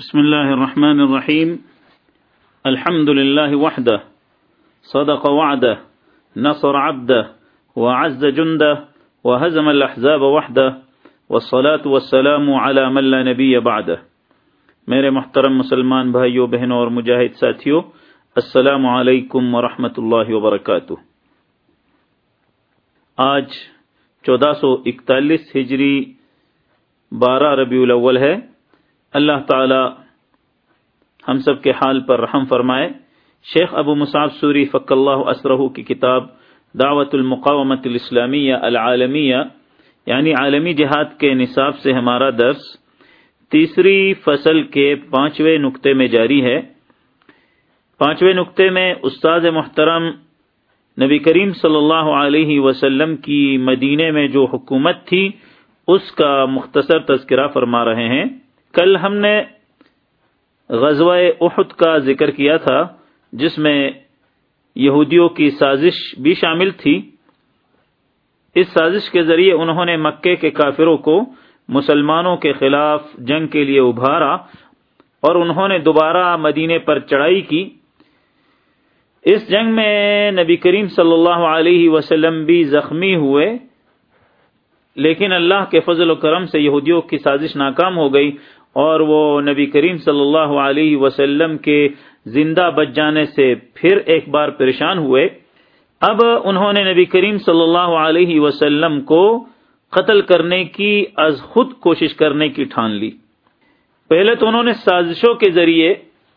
بسم الله الرحمن الرحيم. الحمد لله وحده. صدق وعده. نصر عبده. وعز جنده. وهزم الأحزاب وحده. والصلاة والسلام على من لا نبي بعده. میرے محترم مسلمان بھائیوں بہنوں اور مجاہد ساتھیوں السلام علیکم ورحمۃ اللہ وبرکاتہ. آج چودہ سو اکتالیس ہجری بارہ ربیع الاول ہے۔ اللہ تعالی ہم سب کے حال پر رحم فرمائے۔ شیخ ابو مصعب سوری فق اللہ اسرہ کی کتاب دعوت المقامت الاسلامیہ العالمیہ یعنی عالمی جہاد کے نصاب سے ہمارا درس تیسری فصل کے پانچویں نقطے میں جاری ہے۔ پانچویں نقطے میں استاد محترم نبی کریم صلی اللہ علیہ وسلم کی مدینے میں جو حکومت تھی، اس کا مختصر تذکرہ فرما رہے ہیں۔ کل ہم نے غزوہ احد کا ذکر کیا تھا، جس میں یہودیوں کی سازش بھی شامل تھی۔ اس سازش کے ذریعے انہوں نے مکے کے کافروں کو مسلمانوں کے خلاف جنگ کے لیے ابھارا اور انہوں نے دوبارہ مدینے پر چڑھائی کی۔ اس جنگ میں نبی کریم صلی اللہ علیہ وسلم بھی زخمی ہوئے، لیکن اللہ کے فضل و کرم سے یہودیوں کی سازش ناکام ہو گئی۔ اور وہ نبی کریم صلی اللہ علیہ وسلم کے زندہ بچ جانے سے پھر ایک بار پریشان ہوئے۔ اب انہوں نے نبی کریم صلی اللہ علیہ وسلم کو قتل کرنے کی از خود کوشش کرنے کی ٹھان لی۔ پہلے تو انہوں نے سازشوں کے ذریعے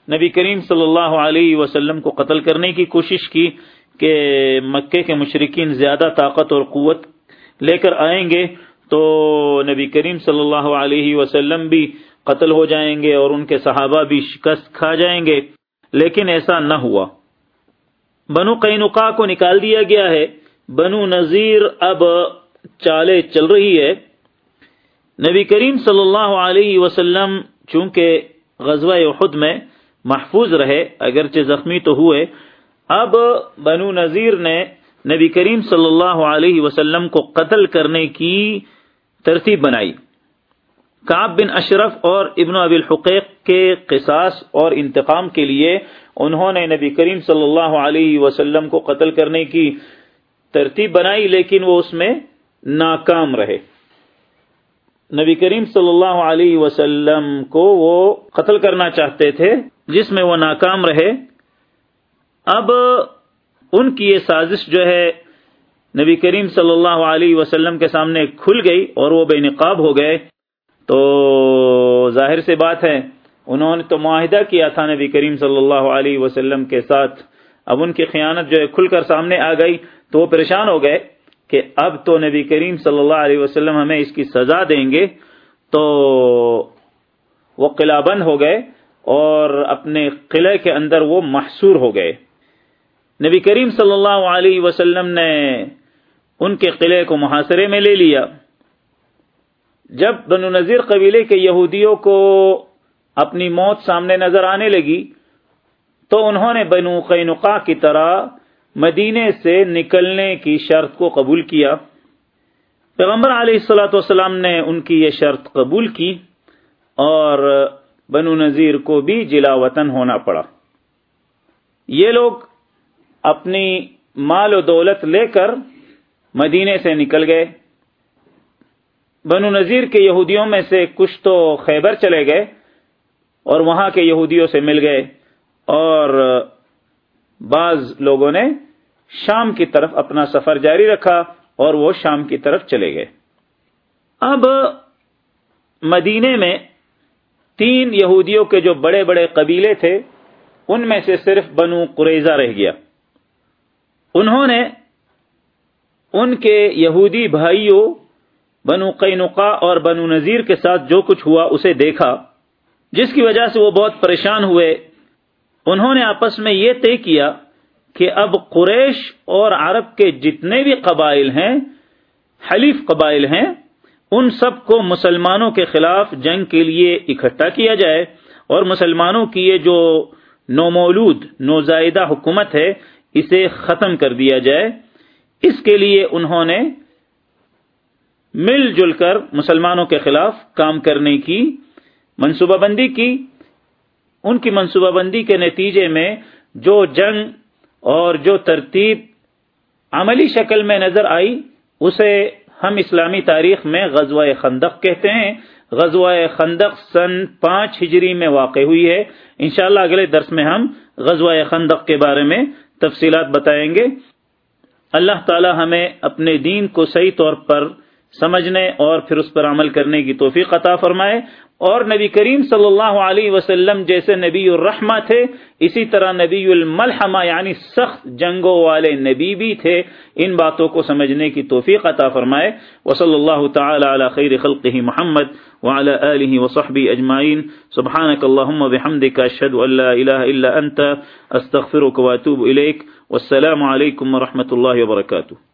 نبی کریم صلی اللہ علیہ وسلم کو قتل کرنے کی کوشش کی کہ مکے کے مشرقین زیادہ طاقت اور قوت لے کر آئیں گے تو نبی کریم صلی اللہ علیہ وسلم بھی قتل ہو جائیں گے اور ان کے صحابہ بھی شکست کھا جائیں گے، لیکن ایسا نہ ہوا۔ بنو قینقا کو نکال دیا گیا ہے۔ بنو نذیر اب چالے چل رہی ہے۔ نبی کریم صلی اللہ علیہ وسلم چونکہ غزوہ احد میں محفوظ رہے، اگرچہ زخمی تو ہوئے، اب بنو نذیر نے نبی کریم صلی اللہ علیہ وسلم کو قتل کرنے کی ترتیب بنائی۔ کاب بن اشرف اور ابن ابی الحقیق کے قصاص اور انتقام کے لیے انہوں نے نبی کریم صلی اللہ علیہ وسلم کو قتل کرنے کی ترتیب بنائی، لیکن وہ اس میں ناکام رہے۔ نبی کریم صلی اللہ علیہ وسلم کو وہ قتل کرنا چاہتے تھے، جس میں وہ ناکام رہے۔ اب ان کی یہ سازش جو ہے نبی کریم صلی اللہ علیہ وسلم کے سامنے کھل گئی اور وہ بے نقاب ہو گئے۔ تو ظاہر سے بات ہے، انہوں نے تو معاہدہ کیا تھا نبی کریم صلی اللہ علیہ وسلم کے ساتھ۔ اب ان کی خیانت جو ہے کھل کر سامنے آ گئی تو وہ پریشان ہو گئے کہ اب تو نبی کریم صلی اللہ علیہ وسلم ہمیں اس کی سزا دیں گے۔ تو وہ قلعہ بند ہو گئے اور اپنے قلعے کے اندر وہ محصور ہو گئے۔ نبی کریم صلی اللہ علیہ وسلم نے ان کے قلعے کو محاصرے میں لے لیا۔ جب بنو نذیر قبیلے کے یہودیوں کو اپنی موت سامنے نظر آنے لگی، تو انہوں نے بنو قینقا کی طرح مدینے سے نکلنے کی شرط کو قبول کیا۔ پیغمبر علیہ السلاۃ والسلام نے ان کی یہ شرط قبول کی اور بنو نذیر کو بھی جلا وطن ہونا پڑا۔ یہ لوگ اپنی مال و دولت لے کر مدینے سے نکل گئے۔ بنو نذیر کے یہودیوں میں سے کچھ تو خیبر چلے گئے اور وہاں کے یہودیوں سے مل گئے اور بعض لوگوں نے شام کی طرف اپنا سفر جاری رکھا اور وہ شام کی طرف چلے گئے۔ اب مدینے میں تین یہودیوں کے جو بڑے بڑے قبیلے تھے، ان میں سے صرف بنو قریضہ رہ گیا۔ انہوں نے ان کے یہودی بھائیوں بنو قینقا اور بنو نذیر کے ساتھ جو کچھ ہوا اسے دیکھا، جس کی وجہ سے وہ بہت پریشان ہوئے۔ انہوں نے آپس میں یہ طے کیا کہ اب قریش اور عرب کے جتنے بھی قبائل ہیں، حلیف قبائل ہیں، ان سب کو مسلمانوں کے خلاف جنگ کے لیے اکٹھا کیا جائے۔ اور مسلمانوں کی یہ جو نومولود، نوزائیدہ حکومت ہے، اسے ختم کر دیا جائے۔ اس کے لیے انہوں نے مل جل کر مسلمانوں کے خلاف کام کرنے کی، منصوبہ بندی کی، ان کی منصوبہ بندی کے نتیجے میں جو جنگ اور جو ترتیب عملی شکل میں نظر آئی، اسے ہم اسلامی تاریخ میں غزوہ خندق کہتے ہیں۔ غزوہ خندق سن پانچ ہجری میں واقع ہوئی ہے۔ انشاءاللہ اگلے درس میں ہم غزوہ خندق کے بارے میں تفصیلات بتائیں گے۔ اللہ تعالی ہمیں اپنے دین کو صحیح طور پر سمجھنے اور پھر اس پر عمل کرنے کی توفیق عطا فرمائے۔ اور نبی کریم صلی اللہ علیہ وسلم جیسے نبی الرحمہ تھے، اسی طرح نبی الملحمہ یعنی سخت جنگوں والے نبی بھی تھے۔ ان باتوں کو سمجھنے کی توفیق عطا فرمائے۔ وصلی اللہ تعالی علی خیر خلقہ محمد وعلى آله وصحبه أجمعين سبحانك اللهم بحمدك أشهد أن لا إله إلا أنت أستغفرك وأتوب إليك والسلام عليكم ورحمة الله وبركاته